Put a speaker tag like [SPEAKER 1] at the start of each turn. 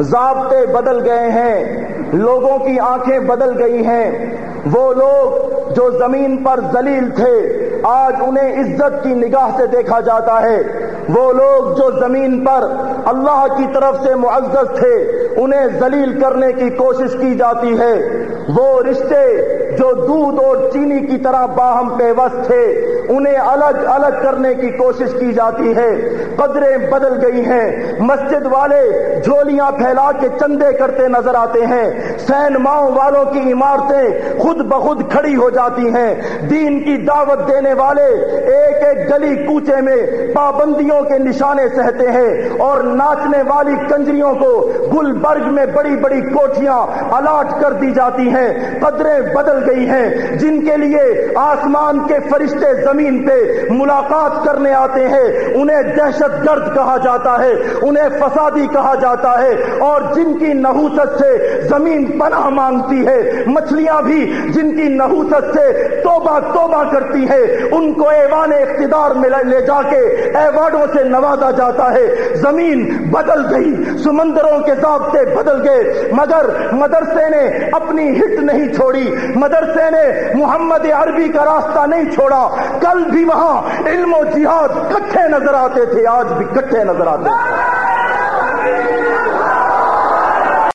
[SPEAKER 1] ضابطے بدل گئے ہیں، لوگوں کی آنکھیں بدل گئی ہیں۔ وہ لوگ جو زمین پر ذلیل تھے، آج انہیں عزت کی نگاہ سے دیکھا جاتا ہے۔ وہ لوگ جو زمین پر اللہ کی طرف سے معزز تھے، انہیں ذلیل کرنے کی کوشش کی جاتی ہے۔ وہ رشتے جو دودھ اور چینی کی طرح باہم پیوست تھے، انہیں الگ الگ کرنے کی کوشش کی جاتی ہے۔ قدریں بدل گئی ہیں۔ مسجد والے جھولیاں پھیلا کے چندے کرتے نظر آتے ہیں۔ سین ماؤں والوں کی عمارتیں خود بخود کھڑی ہو جاتی ہیں۔ دین کی دعوت دینے والے ایک ایک گلی کوچے میں پابندیوں کے نشانے سہتے ہیں اور ناچنے والی کنجریوں کو گلبرگ میں بڑی بڑی کوٹیاں الاٹ کر دی جاتی ہیں، قدریں بدل گئی ہیں۔ جن کے لیے آسمان کے فرشتے زمین پہ ملاقات کرنے آتے ہیں، انہیں دہشت گرد کہا جاتا ہے، انہیں فسادی کہا جاتا ہے۔ اور جن کی نحوست سے زمین پناہ مانگتی ہے، مچھلیاں بھی جن کی نحوست سے توبہ توبہ کرتی ہے ان کو ایوان اقتدار میں لے جا کے ایوارڈوں سے نوازا جاتا ہے۔ زمین بدل گئی، سمندروں کے ضابطے بدل گئے۔ مگر مدرسے نے اپنی ہٹ نہیں چھوڑی۔ مدرسے نے محمد عربی کا راستہ نہیں چھوڑا۔ کل بھی وہاں علم و جہاد کٹھے نظر آتے تھے، آج بھی کٹھے نظر آتے تھے۔